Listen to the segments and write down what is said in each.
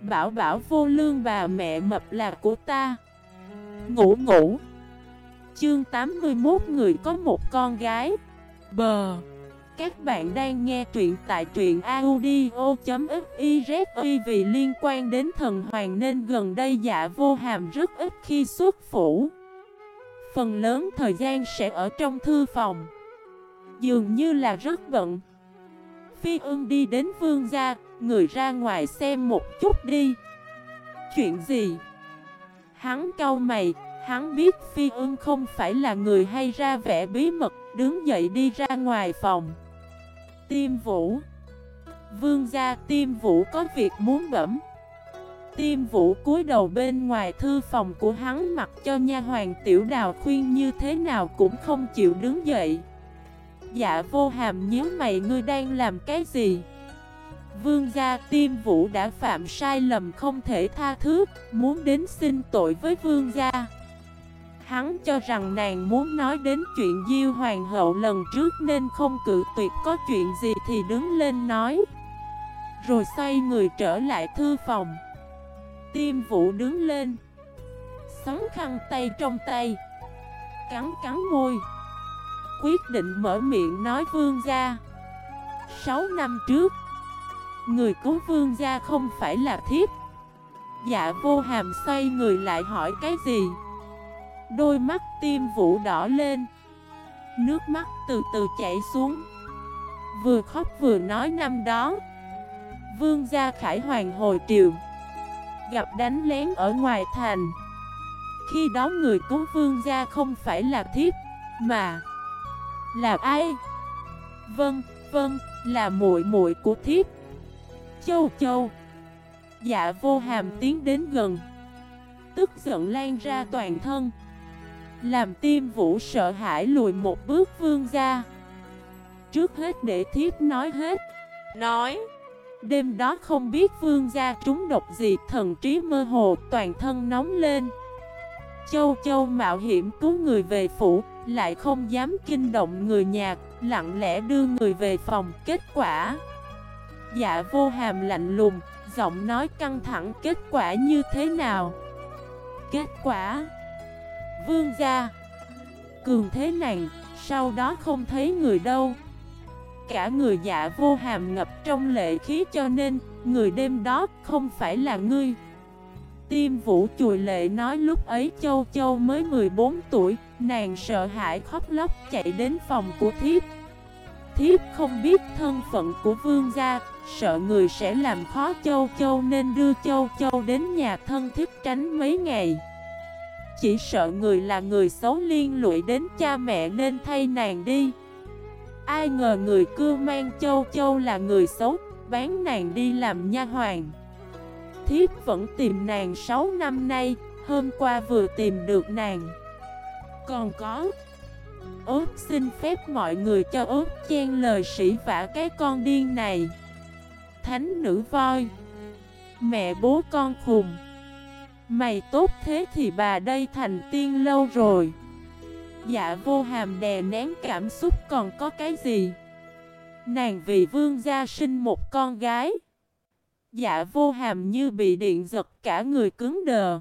Bảo bảo vô lương bà mẹ mập là của ta. Ngủ ngủ. Chương 81 người có một con gái. Bờ Các bạn đang nghe truyện tại truyện audio.xyz Vì liên quan đến thần hoàng nên gần đây dạ vô hàm rất ít khi xuất phủ. Phần lớn thời gian sẽ ở trong thư phòng. Dường như là rất bận. Phi ưng đi đến vương gia, Người ra ngoài xem một chút đi. Chuyện gì? Hắn cau mày, Hắn biết Phi ưng không phải là người hay ra vẻ bí mật, Đứng dậy đi ra ngoài phòng. Tiêm vũ. Vương gia, tiêm vũ có việc muốn bẩm. Tiêm vũ cúi đầu bên ngoài thư phòng của hắn mặc cho nha hoàng tiểu đào khuyên như thế nào cũng không chịu đứng dậy. Dạ vô hàm nhớ mày ngươi đang làm cái gì? Vương gia tiêm vũ đã phạm sai lầm không thể tha thứ, Muốn đến xin tội với vương gia. Hắn cho rằng nàng muốn nói đến chuyện Diêu Hoàng hậu lần trước nên không cự tuyệt, có chuyện gì thì đứng lên nói. Rồi xoay người trở lại thư phòng. Tiêm vũ đứng lên Sóng khăn tay trong tay, Cắn cắn môi. Quyết định mở miệng nói vương gia. Sáu năm trước, Người cứu vương gia không phải là thiếp. Dạ vô hàm xoay người lại hỏi cái gì? Đôi mắt tim vũ đỏ lên. Nước mắt từ từ chảy xuống. Vừa khóc vừa nói năm đó, Vương gia khải hoàng hồi triều, Gặp đánh lén ở ngoài thành. Khi đó người cứu vương gia không phải là thiếp, Mà là ai? Vâng, vâng, là muội muội của thiếp. Châu châu. Dạ vô hàm tiến đến gần. Tức giận lan ra toàn thân. Làm tim vũ sợ hãi lùi một bước vương ra. Trước hết để thiếp nói hết. Nói. Đêm đó không biết vương gia trúng độc gì Thần trí mơ hồ toàn thân nóng lên. Châu châu mạo hiểm cứu người về phủ lại không dám kinh động người nhà Lặng lẽ đưa người về phòng. Kết quả? Dạ vô hàm lạnh lùng, giọng nói căng thẳng. Kết quả như thế nào? Kết quả? Vương gia Cường thế này sau đó không thấy người đâu. Cả người dạ vô hàm ngập trong lệ khí cho nên Người đêm đó không phải là ngươi. Tiêm vũ chùi lệ nói lúc ấy châu châu mới 14 tuổi, Nàng sợ hãi khóc lóc chạy đến phòng của thiếp. Thiếp không biết thân phận của vương gia, Sợ người sẽ làm khó châu châu nên đưa châu châu đến nhà thân thiết tránh mấy ngày. Chỉ sợ người là người xấu liên lụy đến cha mẹ nên thay nàng đi. Ai ngờ người cư mang châu châu là người xấu, Bán nàng đi làm nha hoàng Thiếp vẫn tìm nàng 6 năm nay, Hôm qua vừa tìm được nàng. Còn có ốt xin phép mọi người cho ốt chen lời sĩ vả cái con điên này. Thánh nữ voi, Mẹ bố con khùng. Mày tốt thế thì bà đây thành tiên lâu rồi. Dạ vô hàm đè nén cảm xúc còn có cái gì? Nàng vì vương gia sinh một con gái. Dạ vô hàm như bị điện giật, cả người cứng đờ.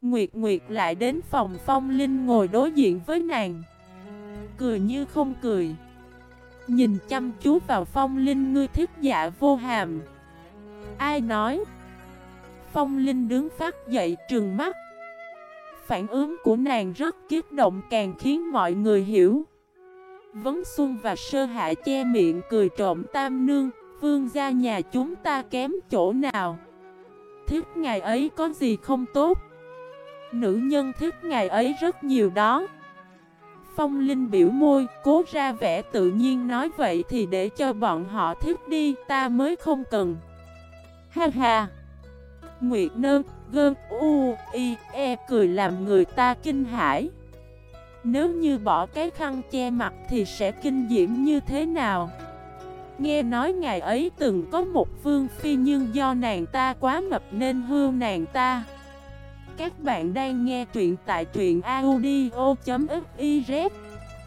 Nguyệt Nguyệt lại đến phòng phong linh ngồi đối diện với nàng. Cười như không cười. Nhìn chăm chú vào phong linh, ngươi thiết dạ vô hàm. Ai nói? Phong linh đứng phát dậy trừng mắt. Phản ứng của nàng rất kiết động, càng khiến mọi người hiểu. Vấn Xuân và Sơ Hạ che miệng, cười trộm tam nương. Vương gia nhà chúng ta kém chỗ nào Thích ngày ấy có gì không tốt Nữ nhân thích ngày ấy rất nhiều đó Phong Linh biểu môi, cố ra vẻ tự nhiên nói vậy thì để cho bọn họ thích đi, ta mới không cần. Ha ha! Nguyệt nơ, gơn, u, y, e cười làm người ta kinh hãi. Nếu như bỏ cái khăn che mặt thì sẽ kinh diễm như thế nào? Nghe nói ngày ấy từng có một vương phi nhưng do nàng ta quá mập nên hư nàng ta. Các bạn đang nghe truyện tại truyện audio.fif